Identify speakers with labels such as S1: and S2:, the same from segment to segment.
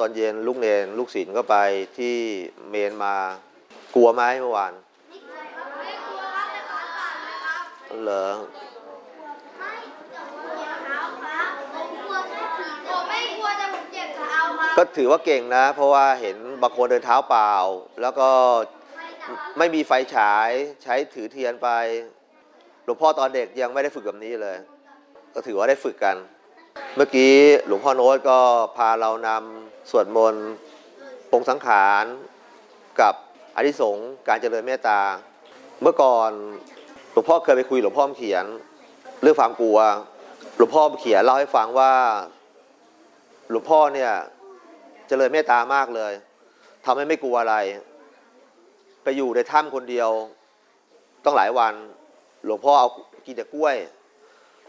S1: เมื่อวานตอนเย็นลูกเนนลูกศิลก็ไปที่เมนมากลัวไหมเมื่อวานเหรอ
S2: ไม่แต่ผมเจ็บเท้าครับผมกลัวแค่ผีผมไม่กลัวแต่ผมเจ็บเท้าครับ
S1: ก็ถือว่าเก่งนะ เพราะว่าเห็นบางคนเดินเท้าเปล่า แล้วก็
S2: ไม่แต่ว่า
S1: ไม่มีไฟฉายใช้ถือเทียนไปหลวงพ่อตอนเด็กยังไม่ได้ฝึกแบบนี้เลย ก็ถือว่าได้ฝึกกัน เมื่อกี้หลวงพ่อโน้ตก็พาเรานำสวดมนต์ปงสังขารกับอธิสงการเจริญเมตตา เมื่อก่อนหลวงพ่อเคยไปคุยหลวงพ่อเขียน เรื่องความกลัว หลวงพ่อเขียนเล่าให้ฟังว่า หลวงพ่อเนี่ยเจริญเมตตามากเลยทำให้ไม่กลัวอะไร ไปอยู่ในถ้ำคนเดียว ต้องหลายวัน หลวงพ่อเอากินแต่กล้วย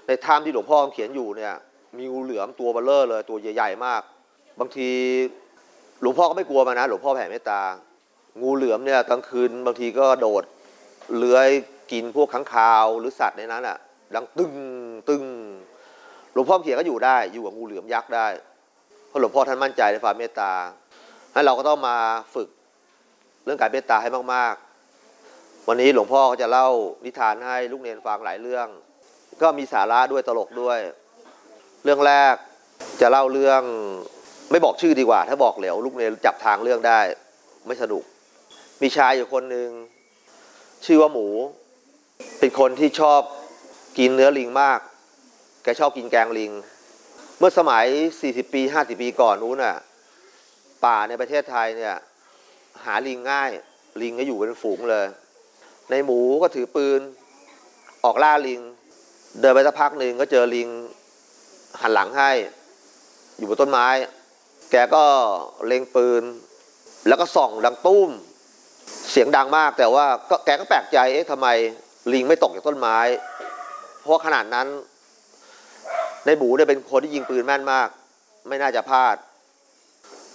S1: ในถ้ำที่หลวงพ่อเขียนอยู่เนี่ย มีงูเหลือมตัวเบลเลอร์เลยตัวใหญ่ๆมาก บางทีหลวงพ่อก็ไม่กลัวมันะหลวงพ่อแผ่เมตตา งูเหลือมเนี่ยกลางคืนบางทีก็โดดเลื้อยกินพวกค้างคาวหรือสัตว์ในนั้นอะดังตึงตึงหลวงพ่อเขียนก็อยู่ได้ อยู่กับงูเหลือมยักษ์ได้เพราะหลวงพ่อท่านมั่นใจในความเมตตาให้เราก็ต้องมาฝึกเรื่องการเมตตาให้มาก ๆ วันนี้หลวงพ่อก็จะเล่านิทานให้ลูกเนนฟังหลายเรื่อง ก็มีสาระด้วยตลกด้วย เรื่องแรกจะเล่าเรื่องไม่บอกชื่อดีกว่า ถ้าบอกเหลวลูกเนนจับทางเรื่องได้ ไม่สนุก มีชายอยู่คนหนึ่งชื่อว่าหมู เป็นคนที่ชอบกินเนื้อลิงมาก แกชอบกินแกงลิง เมื่อสมัย 40 ปี 50 ปีก่อนนู้นน่ะ ป่าในประเทศไทยเนี่ย หาลิงง่าย ลิงก็อยู่เป็นฝูงเลย ในหมูก็ถือปืน ออกล่าลิง เดินไปสักพักหนึ่งก็เจอลิง หันหลังให้ อยู่บนต้นไม้ แกก็เล็งปืน แล้วก็ส่องดังตุ้ม เสียงดังมากแต่ว่าก็แกก็แปลกใจเอ๊ะทำไมลิงไม่ตกจากต้นไม้ เพราะขนาดนั้น ในหมูเนี่ยเป็นคนที่ยิงปืนแม่นมาก ไม่น่าจะพลาด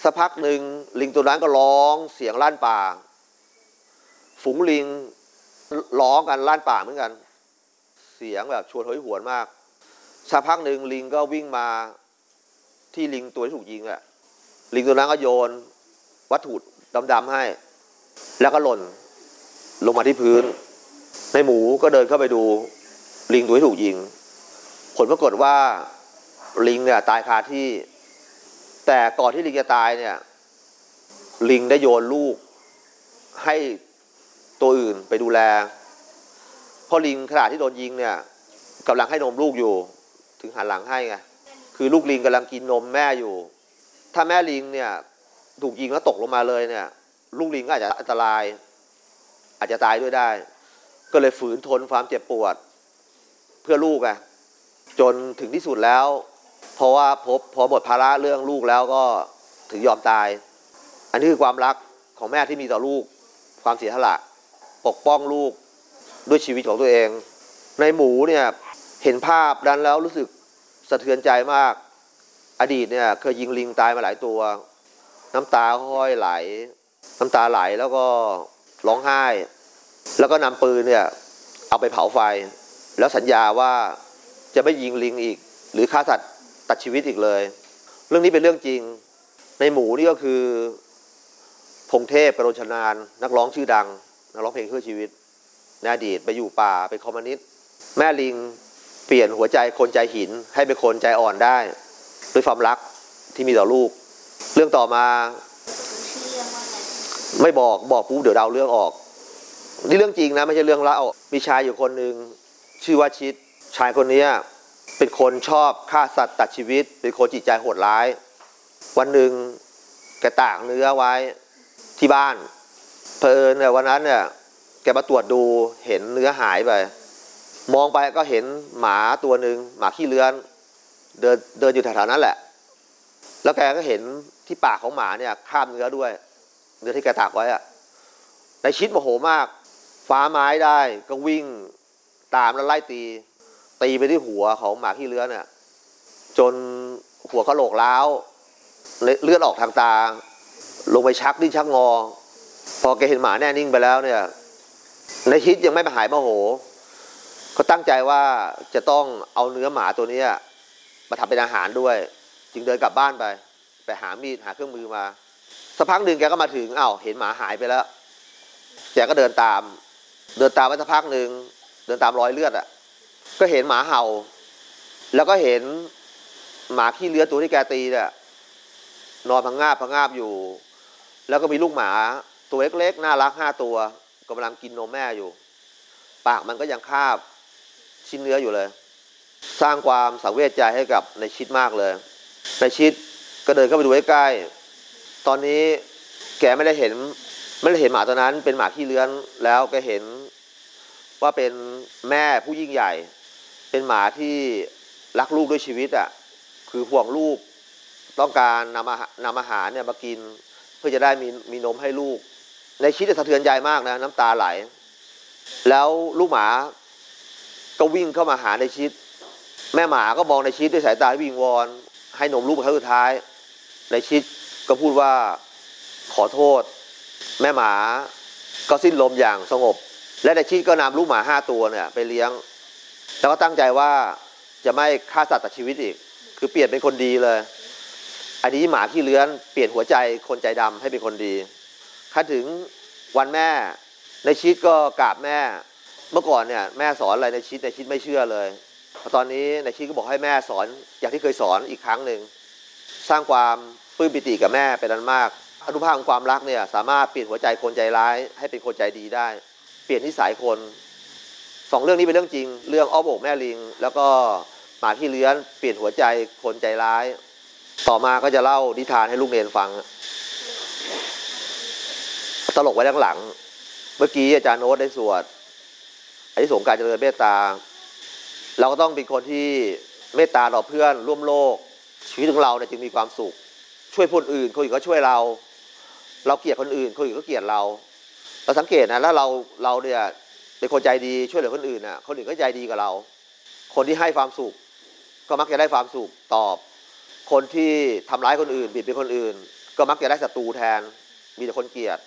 S1: สักพักหนึ่งลิงตัวนั้นก็ร้องเสียงลั่นป่า ฝูงลิงร้องกันลั่นป่าเหมือนกัน เสียงแบบชวนโหยหวนมาก สักพักหนึ่งลิงก็วิ่งมาที่ลิงตัวที่ถูกยิงอะลิงตัวนั้นก็โยน วัตถุดำๆให้ แล้วก็หล่นลงมาที่พื้น ในหมูก็เดินเข้าไปดู ลิงตัวที่ถูกยิง ผลปรากฏว่าลิงเนี่ยตายคาที่ แต่ก่อนที่ลิงจะตายเนี่ย ลิงได้โยนลูกให้ตัวอื่นไปดูแล เพราะลิงขณะที่โดนยิงเนี่ยกำลังให้นมลูกอยู่ ถึงหันหลังให้ไงคือลูกลิงกำลังกินนมแม่อยู่ ถ้าแม่ลิงเนี่ยถูกยิงแล้วตกลงมาเลยเนี่ย ลูกลิงก็อาจจะอันตราย อาจจะตายด้วยได้ ก็เลยฝืนทนความเจ็บปวด เพื่อลูกไงจนถึงที่สุดแล้ว เพราะว่าพบพอหมดภาระเรื่องลูกแล้วก็ถึงยอมตาย อันนี้คือความรักของแม่ที่มีต่อลูก ความเสียสละปกป้องลูกด้วยชีวิตของตัวเอง ในหมูเนี่ย เห็นภาพนั้นแล้วรู้สึกสะเทือนใจมาก อดีตเนี่ยเคยยิงลิงตายมาหลายตัว น้ำตาค่อยไหล น้ำตาไหลแล้วก็ร้องไห้ แล้วก็นำปืนเนี่ยเอาไปเผาไฟ แล้วสัญญาว่าจะไม่ยิงลิงอีก หรือฆ่าสัตว์ตัดชีวิตอีกเลย เรื่องนี้เป็นเรื่องจริง ในหมูนี่ก็คือ พงเทพกรชนาน นักร้องชื่อดัง นักร้องเพลงเพื่อชีวิตในอดีตไปอยู่ป่าเป็นคอมมิวนิสต์แม่ลิง เปลี่ยนหัวใจคนใจหินให้เป็นคนใจอ่อนได้ ด้วยความรักที่มีต่อลูก เรื่องต่อมา
S2: ไม่
S1: บอกบอกปุ๊บเดี๋ยวเดาเรื่องออก นี่เรื่องจริงนะไม่ใช่เรื่องเล่ามีชายอยู่คนหนึ่งชื่อว่าชิดชายคนนี้เป็นคนชอบฆ่าสัตว์ตัดชีวิต เป็นคนจิตใจโหดร้าย วันหนึ่งแกตากเนื้อไว้ที่บ้านเพลินเนี่ยวันนั้นเนี่ยแกมาตรวจดูเห็นเนื้อหายไป มองไปก็เห็นหมาตัวหนึ่งหมาขี้เลื้อน เดินเดินอยู่แถวๆนั้นแหละ แล้วแกก็เห็นที่ปากของหมาเนี่ยคาบเนื้อด้วย เนื้อที่แกตากไว้อะในชิดโมโหมากฟ้าไม้ได้ก็วิ่งตามแล้วไล่ตี ตีไปที่หัวของหมาขี้เลื้อนเนี่ยจนหัวกะโหลกล้าวเลเลือดออกทางตา ลงไปชักดิ้นชักงอ พอแกเห็นหมาแน่นิ่งไปแล้วเนี่ย ในชิดยังไม่ไปหายโมโห เขาตั้งใจว่าจะต้องเอาเนื้อหมาตัวนี้มาทำเป็นอาหารด้วย จึงเดินกลับบ้านไป ไปหามีดหาเครื่องมือมาสักพักหนึ่งแกก็มาถึงอ้าวเห็นหมาหายไปแล้วแกก็เดินตาม เดินตามไปสักพักหนึ่งเดินตามรอยเลือดอะ่ะ ก็เห็นหมาเห่า แล้วก็เห็นหมาขี้เลื้อตัวที่แกตีเนี่ยนอนพังงาบพังงาบอยู่ แล้วก็มีลูกหมาตัวเล็กๆน่ารักห้าตัวกำลังกินนมแม่อยู่ ปากมันก็ยังคาบ ชิ้นเนื้ออยู่เลย สร้างความสังเวชใจให้กับในชิดมากเลย ในชิดก็เดินเข้าไปดูใกล้ๆตอนนี้แกไม่ได้เห็นไม่ได้เห็นหมาตัวนั้น เป็นหมาขี้เลื้อนแล้วแกเห็นว่าเป็นแม่ผู้ยิ่งใหญ่ เป็นหมาที่รักลูกด้วยชีวิตอะ่ะคือห่วงลูกต้องการนำอาหารนำอาหารเนี่ยมากิน เพื่อจะได้มีมีนมให้ลูก ในชิดสะเทือนใจมากนะ น้ำตาไหล แล้วลูกหมา ก็วิ่งเข้ามาหาในชิด แม่หมาก็มองในชิดด้วยสายตาวิงวอน ให้นมลูกเป็นครั้งสุดท้าย ในชิดก็พูดว่าขอโทษ แม่หมาก็สิ้นลมอย่างสงบ และในชิดก็นำลูกหมาห้าตัวเนี่ยไปเลี้ยง แล้วก็ตั้งใจว่าจะไม่ฆ่าสัตว์ตัดชีวิตอีก คือเปลี่ยนเป็นคนดีเลย อันนี้หมาที่เลื้อนเปลี่ยนหัวใจคนใจดำให้เป็นคนดีขั้นถึงวันแม่ในชิดก็กราบแม่ เมื่อก่อนเนี่ยแม่สอนอะไรในชิดในชิดไม่เชื่อเลยพอตอนนี้ในชิดก็บอกให้แม่สอนอย่างที่เคยสอนอีกครั้งหนึ่งสร้างความปลื้มปิติกับแม่เป็นอันมากอนุภาพของความรักเนี่ยสามารถเปลี่ยนหัวใจคนใจร้าย ให้เป็นคนใจดีได้ เปลี่ยนนิสัยคนสองเรื่องนี้เป็นเรื่องจริง เรื่องอ้อมอกแม่ลิง แล้วก็หมาที่เลื้อนเปลี่ยนหัวใจคนใจร้าย ต่อมาก็จะเล่านิทานให้ลูกเนนฟัง ตลกไว้ด้านหลัง เมื่อกี้อาจารย์โน้ตได้สวด อธิสงส์การเจริญเมตตา เราก็ต้องเป็นคนที่เมตตาต่อเพื่อนร่วมโลก ชีวิตของเราเนี่ยจึงมีความสุข ช่วยคนอื่นคนอื่นก็ช่วยเรา เราเกลียดคนอื่นคนอื่นก็เกลียดเรา เราสังเกตนะถ้าเราเราเนี่ยเป็นคนใจดีช่วยเหลือคนอื่นน่ะคนอื่นก็ใจดีกับเรา คนที่ให้ความสุข ก็มักจะได้ความสุขตอบ คนที่ทำร้ายคนอื่นบิดเบือนคนอื่น ก็มักจะได้ศัตรูแทน มีแต่คนเกลียด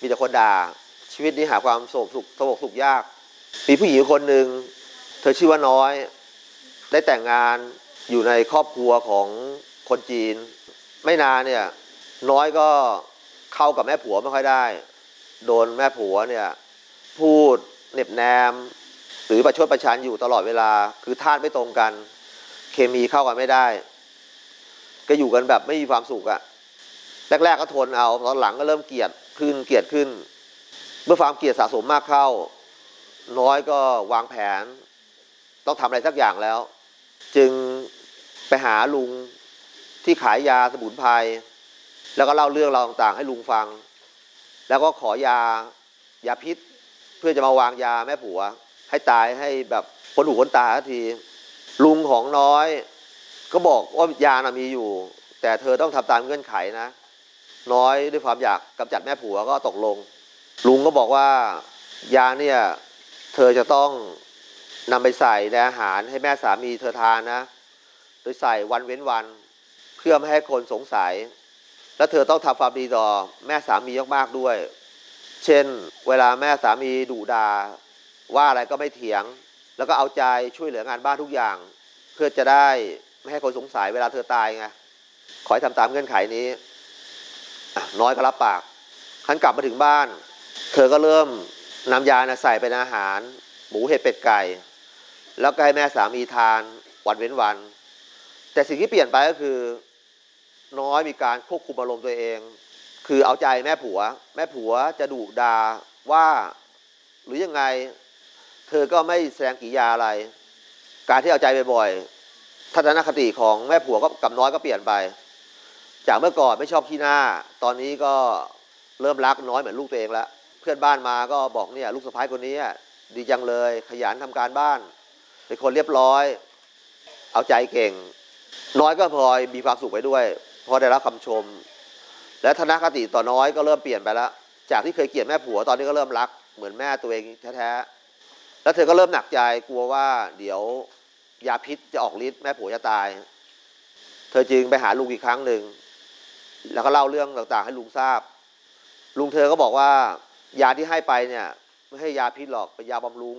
S1: มีแต่คนด่าชีวิตนี้หาความสงบสุขสงบสุขยาก มีผู้หญิงคนหนึ่งเธอชื่อว่าน้อย ได้แต่งงานอยู่ในครอบครัวของคนจีน ไม่นานเนี่ยน้อยก็เข้ากับแม่ผัวไม่ค่อยได้ โดนแม่ผัวเนี่ยพูดเหน็บแนม หรือประชดประชันอยู่ตลอดเวลา คือธาตุไม่ตรงกัน เคมีเข้ากันไม่ได้ ก็อยู่กันแบบไม่มีความสุขอะแรกๆก็ทนเอาตอนหลังก็เริ่มเกลียดขึ้นเกลียดขึ้น เมื่อความเกลียดสะสมมากเข้า น้อยก็วางแผน ต้องทำอะไรสักอย่างแล้ว จึงไปหาลุงที่ขายยาสมุนไพรแล้วก็เล่าเรื่องราวต่างๆ ให้ลุงฟัง แล้วก็ขอยายาพิษ เพื่อจะมาวางยาแม่ผัว ให้ตายให้แบบคนหูคนตาที ลุงของน้อย ก็บอกว่ายานะมีอยู่ แต่เธอต้องทำตามเงื่อนไขนะ น้อยด้วยความอยากกำจัดแม่ผัวก็ตกลง ลุงก็บอกว่ายาเนี่ย เธอจะต้องนำไปใส่ในอาหารให้แม่สามีเธอทานนะ โดยใส่วันเว้นวัน เพื่อไม่ให้คนสงสัย และเธอต้องทำความดีต่อแม่สามีมากๆด้วย เช่น เวลาแม่สามีดุดาว่าอะไรก็ไม่เถียง แล้วก็เอาใจช่วยเหลืองานบ้านทุกอย่าง เพื่อจะได้ไม่ให้คนสงสัยเวลาเธอตายไงขอให้ทำตามเงื่อนไขนี้น้อยก็รับปากขันกลับมาถึงบ้าน เธอก็เริ่ม นำยานะใส่เป็นอาหาร หมูเห็ดเป็ดไก่ แล้วก็ให้แม่สามีทานวันเว้นวัน แต่สิ่งที่เปลี่ยนไปก็คือ น้อยมีการควบคุมอารมณ์ตัวเอง คือเอาใจแม่ผัว แม่ผัวจะดุดาว่าหรือยังไง เธอก็ไม่แสดงกิริยาอะไร การที่เอาใจบ่อยๆทัศนคติของแม่ผัวก็กับน้อยก็เปลี่ยนไป จากเมื่อก่อนไม่ชอบขี้หน้า ตอนนี้ก็เริ่มรักน้อยเหมือนลูกตัวเองแล้ว เพื่อนบ้านมาก็บอกเนี่ยลูกสะพ้ายคนนี้ดีจังเลย ขยันทำการบ้าน เป็นคนเรียบร้อย เอาใจเก่ง น้อยก็พลอยมีความสุขไปด้วยเพราะได้รับคำชม และทัศนคติต่อน้อยก็เริ่มเปลี่ยนไปแล้วจากที่เคยเกลียดแม่ผัวตอนนี้ก็เริ่มรัก เหมือนแม่ตัวเองแท้ๆแล้วเธอก็เริ่มหนักใจกลัวว่า เดี๋ยวยาพิษจะออกฤทธิ์แม่ผัวจะตาย เธอจึงไปหาลุงอีกครั้งหนึ่งแล้วก็เล่าเรื่องต่างๆ ให้ลุงทราบ ลุงเธอก็บอกว่า ยาที่ให้ไปเนี่ยไม่ให้ยาพิษหรอกเป็นยาบำรุง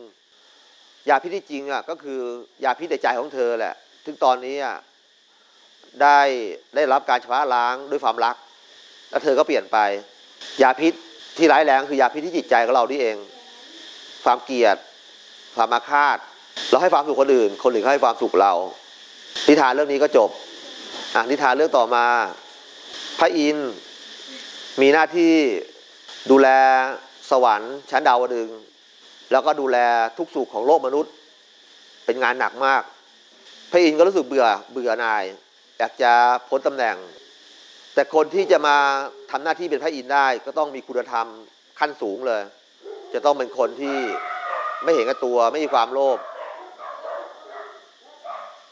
S1: ยาพิษที่จริงอะก็คือยาพิษในใจของเธอแหละถึงตอนนี้อะได้ได้รับการชำระล้างด้วยความรัก แล้วเธอก็เปลี่ยนไป ยาพิษที่ร้ายแรงคือยาพิษที่จิตใจของเรานี่เอง ความเกลียด ความอาฆาตเราให้ความสุขคนอื่น คนอื่นให้ความสุขเรา นิทานเรื่องนี้ก็จบอะนิทานเรื่องต่อมา พระอินทร์มีหน้าที่ ดูแลสวรรค์ชั้นดาวดึง แล้วก็ดูแลทุกสุขของโลกมนุษย์ เป็นงานหนักมาก พระอินทร์ก็รู้สึกเบื่อเบื่อนาย อยากจะพ้นตำแหน่ง แต่คนที่จะมาทำหน้าที่เป็นพระอินทร์ได้ก็ต้องมีคุณธรรมขั้นสูงเลย จะต้องเป็นคนที่ไม่เห็นแกับตัวไม่มีความโลภ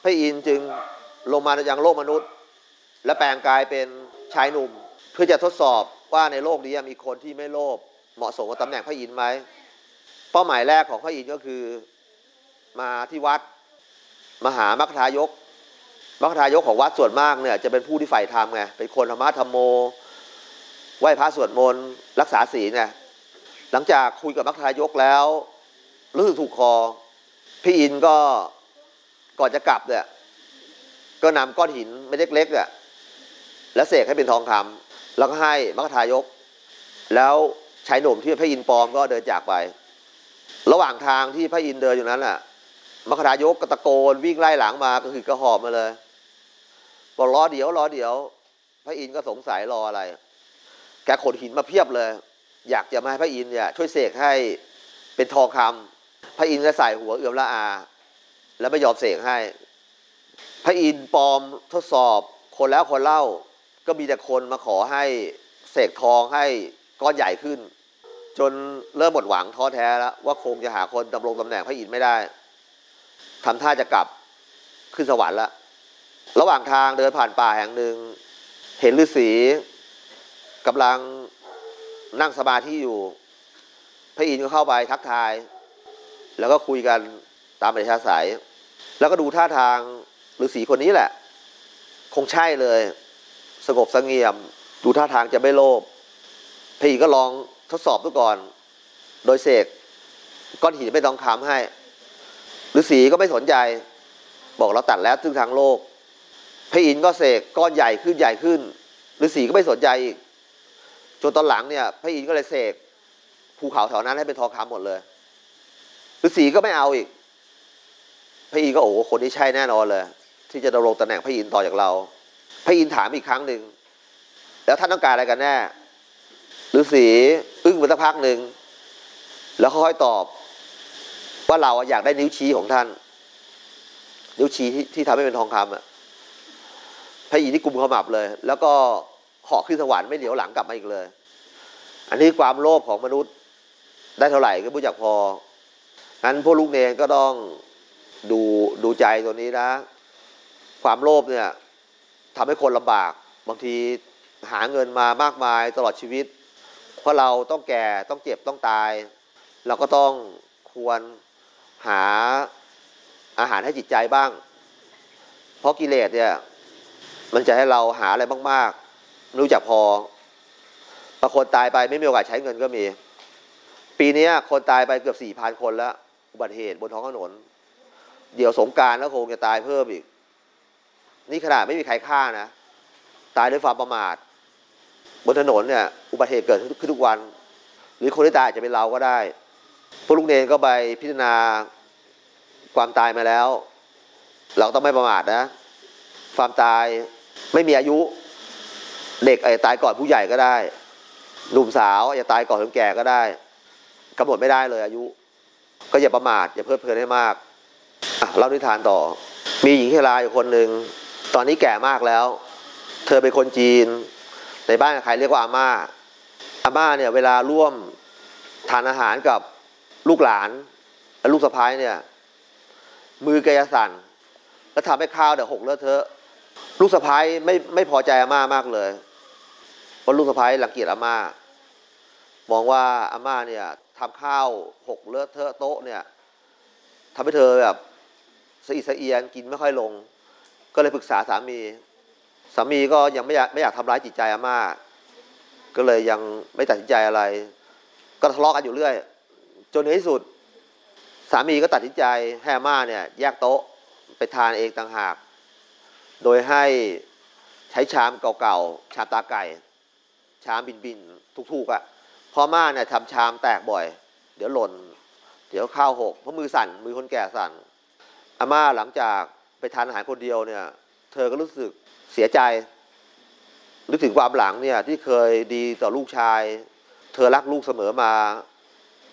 S1: พระอินทร์จึงลงมายังโลกมนุษย์ และแปลงกายเป็นชายหนุ่ม เพื่อจะทดสอบ ว่าในโลกนี้มีคนที่ไม่โลภเหมาะสมกับตำแหน่งพระอินทร์ไหมเป้าหมายแรกของพระอินทร์ก็คือมาที่วัดมาหามรคทายกมรคทายกของวัดส่วนมากเนี่ยจะเป็นผู้ที่ใฝ่ธรรมไงเป็นคนธรรมะธรรมโมไหว้พระสวดมนต์รักษาศีลไงหลังจากคุยกับมรคทายกแล้วรู้สึกถูกคอ พี่อินก็ก่อนจะกลับเนี่ยก็นำก้อนหินไม่เล็กๆเนี่ยแล้วเสกให้เป็นทองคำ แล้วก็ให้มรรคทายก แล้วชายหนุ่มที่พระอินทร์ปลอมก็เดินจากไป ระหว่างทางที่พระอินทร์เดินอยู่นั้นแหละมรรคทายกก็ตะโกนวิ่งไล่หลังมาก็คือกระหอบมาเลยบอกรอเดี๋ยวรอเดี๋ยว พระอินทร์ก็สงสัยรออะไร แกขนหินมาเพียบเลย อยากจะมาให้พระอินทร์เนี่ยช่วยเสกให้เป็นทองคำพระอินทร์ก็ใส่หัวเอื่อมละอา แล้วไม่ยอมเสกให้ พระอินทร์ปลอมทดสอบคนแล้วคนเล่า ก็มีแต่คนมาขอให้เสกทองให้ก้อนใหญ่ขึ้น จนเริ่มหมดหวังท้อแท้แล้วว่าคงจะหาคนดำรงตำแหน่งพระอินทร์ไม่ได้ทำท่าจะกลับขึ้นสวรรค์ละระหว่างทางเดินผ่านป่าแห่งหนึ่ง เห็นฤาษีกำลังนั่งสมาธิอยู่ พระอินทร์ก็เข้าไปทักทาย แล้วก็คุยกันตามปริชาสายแล้วก็ดูท่าทางฤาษีคนนี้แหละ คงใช่เลย สงบสงเงียม ดูท่าทางจะไม่โลภพระอินทร์ก็ลองทดสอบดูก่อน โดยเสกก้อนหินเป็นทองคำให้ฤาษีก็ไม่สนใจ บอกเราตัดแล้วซึ่งทางโลกพระอินทร์ก็เสกก้อนใหญ่ขึ้นใหญ่ขึ้นฤาษีก็ไม่สนใจอีกจนตอนหลังเนี่ยพระอินทร์ก็เลยเสกภูเขาแถวนั้นให้เป็นทองคำหมดเลยฤาษีก็ไม่เอาอีกพระอินทร์ก็โอ้คนนี้ใช่แน่นอนเลย ที่จะดำรงตำแหน่งพระอินทร์ต่อจากเรา พระอินทร์ถามอีกครั้งหนึ่ง แล้วท่านต้องการอะไรกันแน่ฤาษีอึ้งไปสักพักหนึ่ง แล้วค่อยตอบ ว่าเราอยากได้นิ้วชี้ของท่าน นิ้วชี้ที่ที่ทำให้เป็นทองคำอะพระอินทร์ที่กุมขมับเลย แล้วก็เหาะขึ้นสวรรค์ไม่เหลียวหลังกลับมาอีกเลย อันนี้ความโลภของมนุษย์ได้เท่าไหร่ก็ไม่อยากพองั้นพวกลูกเนรก็ต้องดูดูใจตัวนี้นะ ความโลภเนี่ย ทำให้คนลำบาก บางทีหาเงินมามากมายตลอดชีวิต เพราะเราต้องแก่ต้องเจ็บต้องตาย เราก็ต้องควรหาอาหารให้จิตใจบ้าง เพราะกิเลสเนี่ยมันจะให้เราหาอะไรมากๆไม่รู้จักพอบางคนตายไปไม่มีโอกาสใช้เงินก็มี ปีนี้คนตายไปเกือบสี่พันคนแล้ว อุบัติเหตุบนท้องถนน เดี๋ยวสงการแล้วคงจะตายเพิ่มอีก นี่ขนาดไม่มีใครฆ่านะ ตายด้วยความประมาทบนถนนเนี่ย อุบัติเหตุเกิดขึ้นทุกวัน หรือคนที่ตายอาจจะเป็นเราก็ได้พวกลูกเนรก็ไปพิจารณาความตายมาแล้ว เราต้องไม่ประมาทนะ ความตายไม่มีอายุ เด็กอาจจะตายก่อนผู้ใหญ่ก็ได้หนุ่มสาวอาจจะตายก่อนคนแก่ก็ได้กำหนดไม่ได้เลยอายุ ก็อย่าประมาทอย่าเพลิดเพลินให้มากเล่านิทานต่อ มีหญิงชราอยู่คนหนึ่ง ตอนนี้แก่มากแล้ว เธอเป็นคนจีน ในบ้านใครเรียกว่าอาม่า อาม่าเนี่ยเวลาร่วมทานอาหารกับลูกหลานและลูกสะพ้ายเนี่ย มือแกจะสั่น แล้วทำให้ข้าวเดี๋ยวหกเลอะเทอะ ลูกสะพ้ายไม่ไม่พอใจอาม่ามากเลยเพราะลูกสะพ้ายรังเกียจอาม่า มองว่าอาม่าเนี่ยทำข้าวหกเลอะเทอะโต๊ะเนี่ยทำให้เธอแบบสะอิดสะเอียนกินไม่ค่อยลง ก็เลยปรึกษาสามี สามีก็ยังไม่อยากไม่อยากทำร้ายจิตใจอาม่า ก็เลยยังไม่ตัดสินใจอะไร ก็ทะเลาะกันอยู่เรื่อย จนในที่สุด สามีก็ตัดสินใจให้อาม่าเนี่ยแยกโต๊ะไปทานเองต่างหาก โดยให้ใช้ชามเก่าๆ ชามตาไก่ ชามบินๆ ทุกๆอะ่ะพอม่าเนี่ยทำชามแตกบ่อย เดี๋ยวหล่น เดี๋ยวข้าวหก เพราะมือสั่น มือคนแก่สั่น อาม่าหลังจาก ไปทานอาหารคนเดียวเนี่ย เธอก็รู้สึกเสียใจนึกถึงความหลังเนี่ยที่เคยดีต่อลูกชาย เธอรักลูกเสมอมา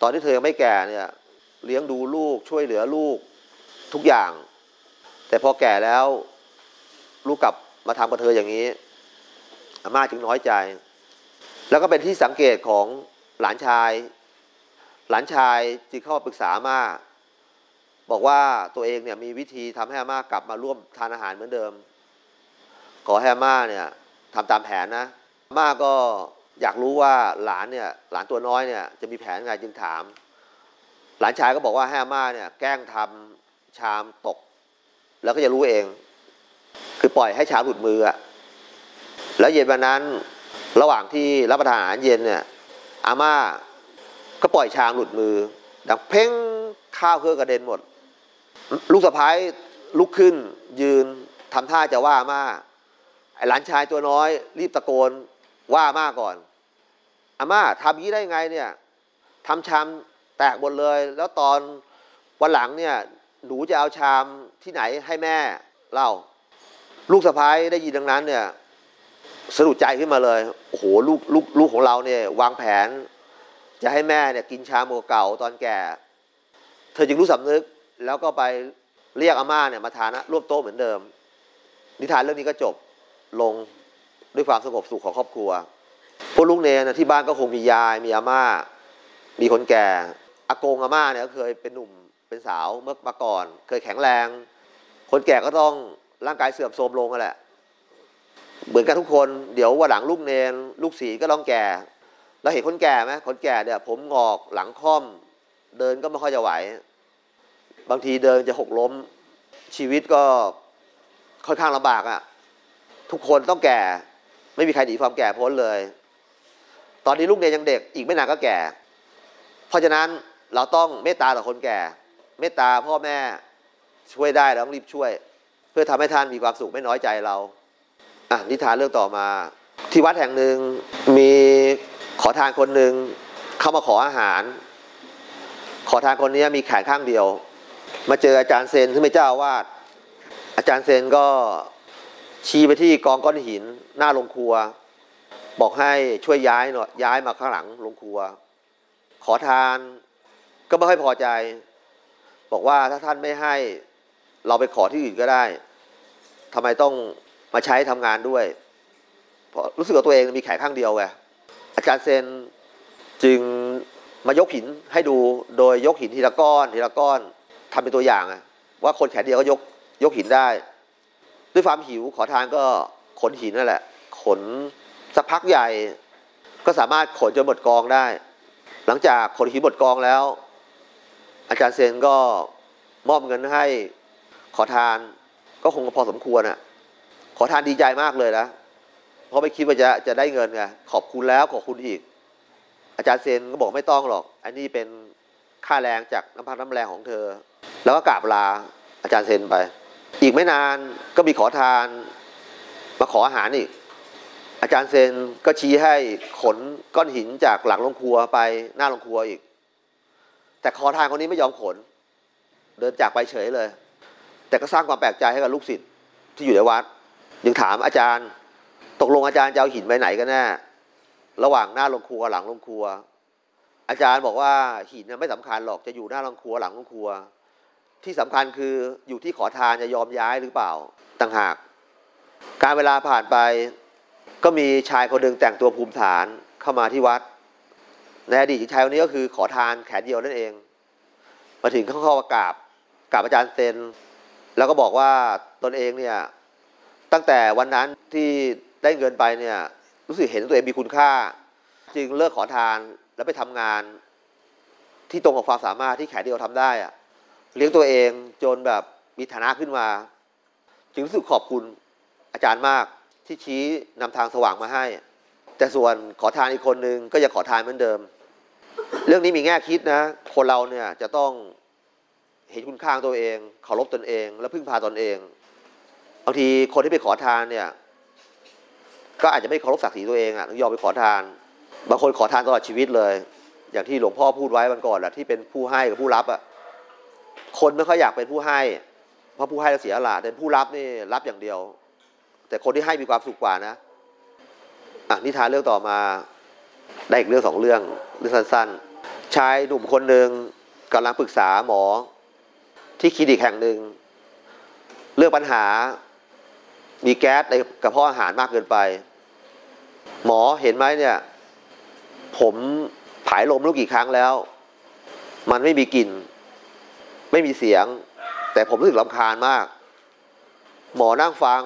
S1: ตอนที่เธอยังไม่แก่เนี่ย เลี้ยงดูลูกช่วยเหลือลูกทุกอย่าง แต่พอแก่แล้ว ลูกกลับมาทำกับเธออย่างนี้อาม่าจึงน้อยใจ แล้วก็เป็นที่สังเกตของหลานชาย หลานชายจึงเข้ามาปรึกษาอาม่า บอกว่าตัวเองเนี่ยมีวิธีทำให้อาม่ากลับมาร่วมทานอาหารเหมือนเดิม ขอให้อาม่าเนี่ยทำตามแผนนะอาม่าก็อยากรู้ว่าหลานเนี่ยหลานตัวน้อยเนี่ยจะมีแผนไงจึงถาม หลานชายก็บอกว่าให้อาม่าเนี่ยแกล้งทำชามตก แล้วก็จะรู้เอง คือปล่อยให้ชามหลุดมืออะแล้วเย็นวันนั้นระหว่างที่รับประทานอาหารเย็นเนี่ยอาม่าก็ปล่อยชามหลุดมือ ดังเพ่งข้าวเครื่อกระเด็นหมด ลูกสะพ้ายลุกขึ้น ยืนทำท่าจะว่ามาไอ้หลานชายตัวน้อย รีบตะโกนว่ามาก่อนอาม่าทำยี้ได้ไงเนี่ยทำชามแตกหมดเลย แล้วตอนวันหลังเนี่ยหนูจะเอาชามที่ไหนให้แม่เล่า ลูกสะพ้ายได้ยินดังนั้นเนี่ยสะดุดใจขึ้นมาเลยโอ้โหลูกลูกลูกของเราเนี่ยวางแผน จะให้แม่เนี่ยกินชามเก่าตอนแก่ เธอจึงรู้สำนึก แล้วก็ไปเรียกอาม่าเนี่ยมาทานะร่วมโต๊ะเหมือนเดิม นิทานเรื่องนี้ก็จบลงด้วยความสงบสุขของครอบครัวพวกลูกเนรนะที่บ้านก็คงมียายมีอาม่า มีคนแก่อากงอาม่าเนี่ยก็เคยเป็นหนุ่มเป็นสาวเมื่อมาก่อน เคยแข็งแรง คนแก่ก็ต้องร่างกายเสื่อมโทรมลงกันแหละ เหมือนกันทุกคนเดี๋ยววันหลังลูกเนรลูกศีก็ต้องแก่เราเห็นคนแก่ไหมคนแก่เนี่ยผมงอกหลังค่อม เดินก็ไม่ค่อยจะไหว บางทีเดินจะหกล้ม ชีวิตก็ค่อนข้างลำบากอะ่ะ ทุกคนต้องแก่ ไม่มีใครหนีความแก่พ้นเลย ตอนนี้ลูกเนรยังเด็กอีกไม่นานก็แก่ เพราะฉะนั้นเราต้องเมตตาต่อคนแก่ เมตตาพ่อแม่ช่วยได้เราต้องรีบช่วย เพื่อทำให้ท่านมีความสุขไม่น้อยใจเราอะนิทานเรื่องต่อมา ที่วัดแห่งหนึ่งมีขอทานคนหนึ่งเข้ามาขออาหาร ขอทานคนนี้มีแขนข้างเดียว มาเจออาจารย์เซนซึ่งเป็นเจ้าวาสอาจารย์เซนก็ชี้ไปที่กองก้อนหินหน้าโรงครัว บอกให้ช่วยย้ายหน่อยย้ายมาข้างหลังโรงครัว ขอทานก็ไม่ค่อยพอใจ บอกว่าถ้าท่านไม่ให้เราไปขอที่อื่นก็ได้ทำไมต้องมาใช้ทำงานด้วย เพราะรู้สึกว่าตัวเองมีแขนข้างเดียวไงอาจารย์เซนจึงมายกหินให้ดูโดยยกหินทีละก้อนทีละก้อน ทำเป็นตัวอย่างอะว่าคนแขนเดียวก็ยกยกหินได้ ด้วยความหิวขอทานก็ขนหินนั่นแหละ ขนสักพักใหญ่ก็สามารถขนจนหมดกองได้ หลังจากขนหินหมดกองแล้ว อาจารย์เซนก็มอบเงินให้ขอทานก็คงพอสมควรอะ ขอทานดีใจมากเลยนะเพราะไม่คิดว่าจะจะได้เงินไงขอบคุณแล้วขอบคุณอีก อาจารย์เซนก็บอกไม่ต้องหรอก อันนี้เป็นค่าแรงจากน้ำพักน้ำแรงของเธอ แล้วก็กราบลาอาจารย์เซนไป อีกไม่นานก็มีขอทานมาขออาหารอีก อาจารย์เซนก็ชี้ให้ขนก้อนหินจากหลังโรงครัวไปหน้าโรงครัวอีก แต่ขอทานคนนี้ไม่ยอมขน เดินจากไปเฉยเลย แต่ก็สร้างความแปลกใจให้กับลูกศิษย์ที่อยู่ในวัดยังถามอาจารย์ ตกลงอาจารย์จะเอาหินไปไหนกันแน่ระหว่างหน้าโรงครัวหลังโรงครัว อาจารย์บอกว่าหินไม่สำคัญหรอกจะอยู่หน้าโรงครัวหลังโรงครัว ที่สำคัญคืออยู่ที่ขอทานจะยอมย้ายหรือเปล่าต่างหาก การเวลาผ่านไปก็มีชายคนหนึ่งแต่งตัวภูมิฐานเข้ามาที่วัด ในอดีตชายคนนี้ก็คือขอทานแขนเดียวนั่นเอง มาถึงเขาเข้ากราบกราบอาจารย์เซน แล้วก็บอกว่าตนเองเนี่ยตั้งแต่วันนั้นที่ได้เงินไปเนี่ยรู้สึกเห็นตัวเองมีคุณค่า จึงเลิกขอทานแล้วไปทำงานที่ตรงกับความสามารถที่แขนเดียวทำได้อะ เลี้ยงตัวเองจนแบบมีฐานะขึ้นมา จึงรู้สึกขอบคุณอาจารย์มากที่ชี้นำทางสว่างมาให้ แต่ส่วนขอทานอีกคนนึงก็ยังขอทานเหมือนเดิม เรื่องนี้มีแง่คิดนะ คนเราเนี่ยจะต้องเห็นคุณค่างตัวเองเคารพตนเอง และพึ่งพาตนเองบางทีคนที่ไปขอทานเนี่ยก็อาจจะไม่เคารพศักดิ์ศรีตัวเองอะยอมไปขอทาน บางคนขอทานตลอดชีวิตเลย อย่างที่หลวงพ่อพูดไว้วันก่อนแหละที่เป็นผู้ให้กับผู้รับอะ คนไม่ค่อยอยากเป็นผู้ให้ เพราะผู้ให้เราเสียหละแต่ผู้รับนี่รับอย่างเดียว แต่คนที่ให้มีความสุขกว่านะอะนิทานเรื่องต่อมาได้อีกเรื่องสองเรื่องเรื่องสั้นๆ ชายหนุ่มคนหนึ่งกำลังปรึกษาหมอที่คลินิกแห่งหนึ่ง เรื่องปัญหามีแก๊สในกระเพาะอาหารมากเกินไป หมอเห็นไหมเนี่ย ผมผายลมลูกกี่ครั้งแล้ว มันไม่มีกลิ่น ไม่มีเสียง แต่ผมรู้สึกลำคาญมาก หมอนั่งฟัง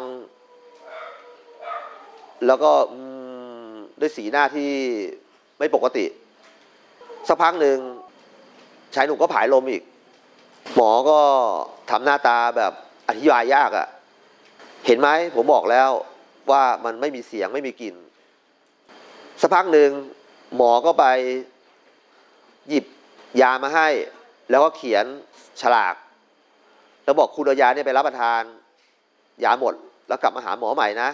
S1: แล้วก็ด้วยสีหน้าที่ไม่ปกติ สักพักหนึ่งชายหนุ่มก็ผายลมอีก หมอก็ทำหน้าตาแบบอธิบายยากอะ่ะ เห็นไหมผมบอกแล้วว่ามันไม่มีเสียงไม่มีกลิ่นสักพักหนึ่งหมอก็ไปหยิบยามาให้ แล้วก็เขียนฉลาก แล้วบอกคุณเอายาเนี่ยไปรับประทาน ยาหมด แล้วกลับมาหาหมอใหม่นะ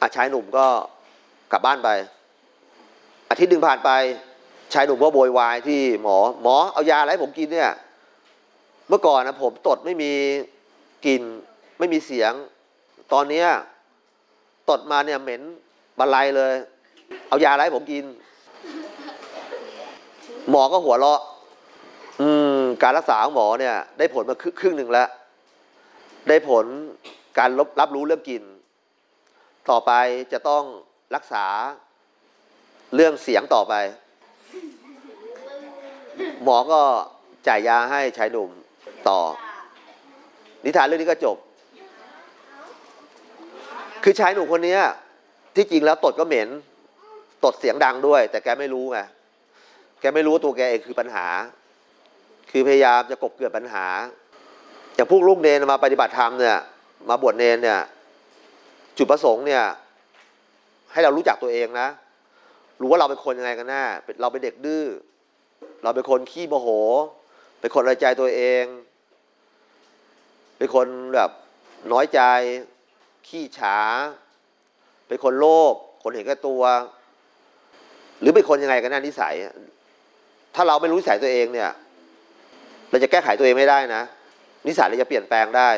S1: อาชายหนุ่มก็กลับบ้านไป อาทิตย์หนึ่งผ่านไป ชายหนุ่มก็โวยวายที่หมอ หมอเอายาอะไรผมกินเนี่ย เมื่อก่อนนะผมตดไม่มีกลิ่นไม่มีเสียง ตอนเนี้ยตดมาเนี่ยเหม็นบันไลเลย เอายาอะไรผมกิน หมอก็หัวเราะ อืม การรักษาของหมอเนี่ย ได้ผลมาครึ่งหนึ่งแล้ว ได้ผลการรับรับรู้เรื่องกลิ่นต่อไปจะต้องรักษาเรื่องเสียงต่อไป หมอก็จ่ายยาให้ชายหนุ่มต่อ นิทานเรื่องนี้ก็จบ คือชายหนุ่มคนนี้ที่จริงแล้วตดก็เหม็น ตดเสียงดังด้วย แต่แกไม่รู้ไง แกไม่รู้ตัวแกเองคือปัญหา คือพยายามจะกบเกลื่อนปัญหา อย่างพวกลูกเนนมาปฏิบัติธรรมเนี่ยมาบวชเนนเนี่ยจุดประสงค์เนี่ยให้เรารู้จักตัวเองนะ รู้ว่าเราเป็นคนยังไงกันแน่เป็นเราเป็นเด็กดื้อเราเป็นคนขี้โมโห เป็นคนไรใจตัวเอง เป็นคนแบบน้อยใจ ขี้ฉา เป็นคนโลภคนเห็นแก่ตัว หรือเป็นคนยังไงกันแน่นิสัย ถ้าเราไม่รู้นิสัยตัวเองเนี่ย เราจะแก้ไขตัวเองไม่ได้นะ นิสัยเราจะเปลี่ยนแปลงได้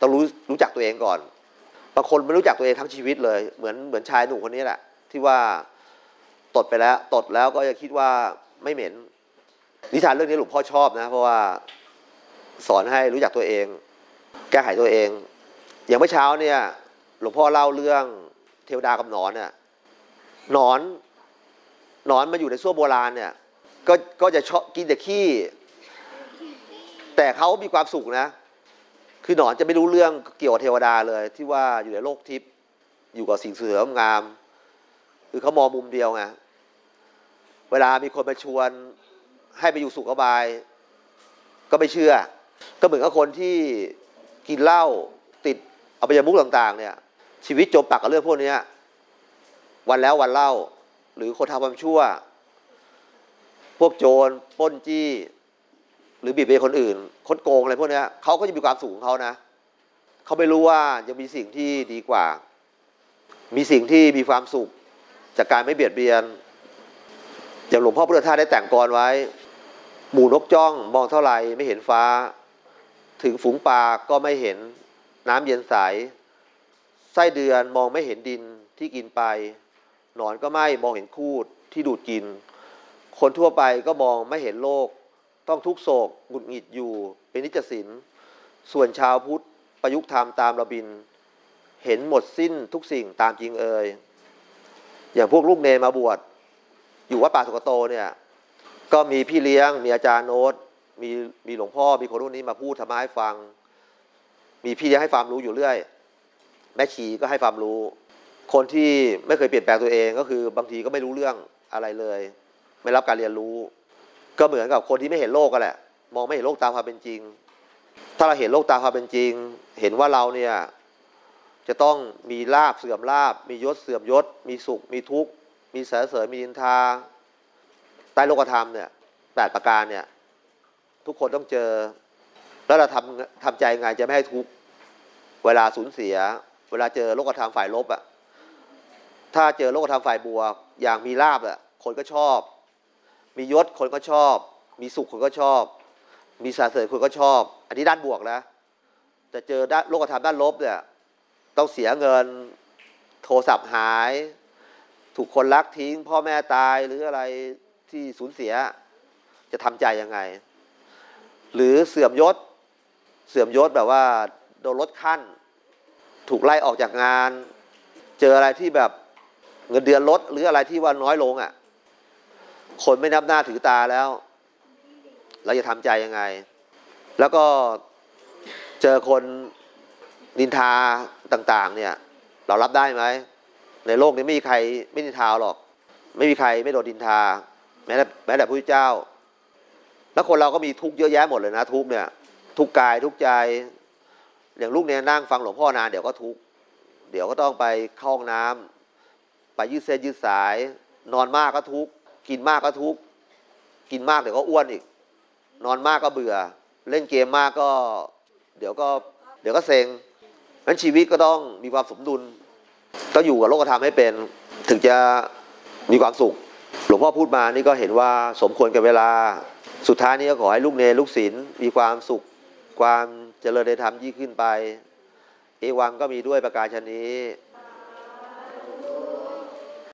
S1: ต้องรู้รู้จักตัวเองก่อนบางคนไม่รู้จักตัวเองทั้งชีวิตเลย เหมือนเหมือนชายหนุ่มคนนี้แหละ ที่ว่าตดไปแล้ว ตดแล้วก็จะคิดว่าไม่เหม็น นิทานเรื่องนี้หลวงพ่อชอบนะ เพราะว่าสอนให้รู้จักตัวเอง แก้ไขตัวเอง อย่างเมื่อเช้าเนี่ย หลวงพ่อเล่าเรื่องเทวดากับหนอนเนี่ยหนอนหนอนมาอยู่ในส้วมโบราณเนี่ย ก็ก็จะชอบกินแต่ขี้ แต่เขามีความสุขนะ คือหนอนจะไม่รู้เรื่องเกี่ยวกับเทวดาเลย ที่ว่าอยู่ในโลกทิพย์อยู่กับสิ่งสวยงาม คือเขามองมุมเดียวไงเวลามีคนมาชวนให้ไปอยู่สุขบาย ก็ไม่เชื่อ ก็เหมือนกับคนที่กินเหล้าติดเอาไปยมุกต่าง ๆ เนี่ย ชีวิตจมปักกับเรื่องพวกนี้วันแล้ววันเล่า หรือคนทำความชั่ว พวกโจรป้นจี้ รือบีบเบนคนอื่นคดโกงอะไรพวกนี้เขาก็จะมีความสุขของเขานะเขาไม่รู้ว่ายังมีสิ่งที่ดีกว่า มีสิ่งที่มีความสุข จากการไม่เบียดเบียนอย่างหลวงพ่อพุทธทาสได้แต่งกรไว้ หมู่นกจ้องมองเท่าไหร่ไม่เห็นฟ้า ถึงฝูงปลาก็ไม่เห็นน้ำเย็นใสไส้เดือนมองไม่เห็นดินที่กินไป หนอนก็ไม่มองเห็นคูดที่ดูดกิน คนทั่วไปก็มองไม่เห็นโลก ต้องทุกโศกหงุดหงิดอยู่ เป็นนิจสินส่วนชาวพุทธประยุกต์ธรรมตามระบิน เห็นหมดสิ้นทุกสิ่งตามจริงเอ่ยอย่างพวกลูกเนมาบวชอยู่วัดป่าสุกโตเนี่ยก็มีพี่เลี้ยง มีอาจารย์โน้ตมีมีหลวงพ่อมีคนรุ่นนี้มาพูดธรรมให้ฟัง มีพี่เลี้ยงให้ความรู้อยู่เรื่อย แม่ชีก็ให้ความรู้ คนที่ไม่เคยเปลี่ยนแปลงตัวเองก็คือบางทีก็ไม่รู้เรื่องอะไรเลย ไม่รับการเรียนรู้ ก็เหมือนกับคนที่ไม่เห็นโลกกันแหละ มองไม่เห็นโลกตามความเป็นจริง ถ้าเราเห็นโลกตามความเป็นจริง เห็นว่าเราเนี่ยจะต้องมีลาบเสื่อมลาบ มียศเสื่อมยศ มีสุข มีทุกข์ มีเสรรเสริญมีนินทาใต้โลกธรรมเนี่ยแปดประการเนี่ย ทุกคนต้องเจอ แล้วเราทำทำใจไงจะไม่ให้ทุกข์เวลาสูญเสีย เวลาเจอโลกธรรมฝ่ายลบอะ่ะถ้าเจอโลกธรรมฝ่ายบวก อย่างมีลาบอะคนก็ชอบ มียศคนก็ชอบ มีสุขคนก็ชอบ มีสารเสริญคนก็ชอบ อันนี้ด้านบวกนะแต่เจอด้านโลกธรรมด้านลบเนี่ยต้องเสียเงินโทรศัพท์หาย ถูกคนรักทิ้ง พ่อแม่ตายหรืออะไรที่สูญเสีย จะทำใจยังไง หรือเสื่อมยศ เสื่อมยศแบบว่าโดนลดขั้น ถูกไล่ออกจากงาน เจออะไรที่แบบเงินเดือนลดหรืออะไรที่ว่าน้อยลงอะ่ะ คนไม่นับหน้าถือตาแล้ว เราจะทำใจยังไง แล้วก็เจอคนนินทาต่าง ๆ เนี่ย เรารับได้ไหม ในโลกนี้ไม่มีใครไม่นินทาหรอก ไม่มีใครไม่โดนดินทา แม้แต่แม้แต่พระเจ้า แล้วคนเราก็มีทุกข์เยอะแยะหมดเลยนะ ทุกข์เนี่ย ทุกข์กายทุกข์ใจ อย่างลูกเนี่ยนั่งฟังหลวงพ่อนานเดี๋ยวก็ทุกข์เดี๋ยวก็ต้องไปเข้าห้องน้ำไปยืดเส้นยืดสาย นอนมากก็ทุกข์ กินมากก็ทุกข์กินมากเดี๋ยวก็อ้วนอีก นอนมากก็เบื่อ เล่นเกมมากก็ เดี๋ยวก็เดี๋ยวก็เซ็งนั้นชีวิตก็ต้องมีความสมดุลต้อยู่กับโลกธรรมให้เป็น ถึงจะมีความสุข หลวงพ่อพูดมานี่ก็เห็นว่าสมควรกับเวลา สุดท้ายนี้ก็ขอให้ลูกเนรลูกศิลป์มีความสุข ความเจริญในธรรมยิ่งขึ้นไป เอวังก็มีด้วยประการชนนี้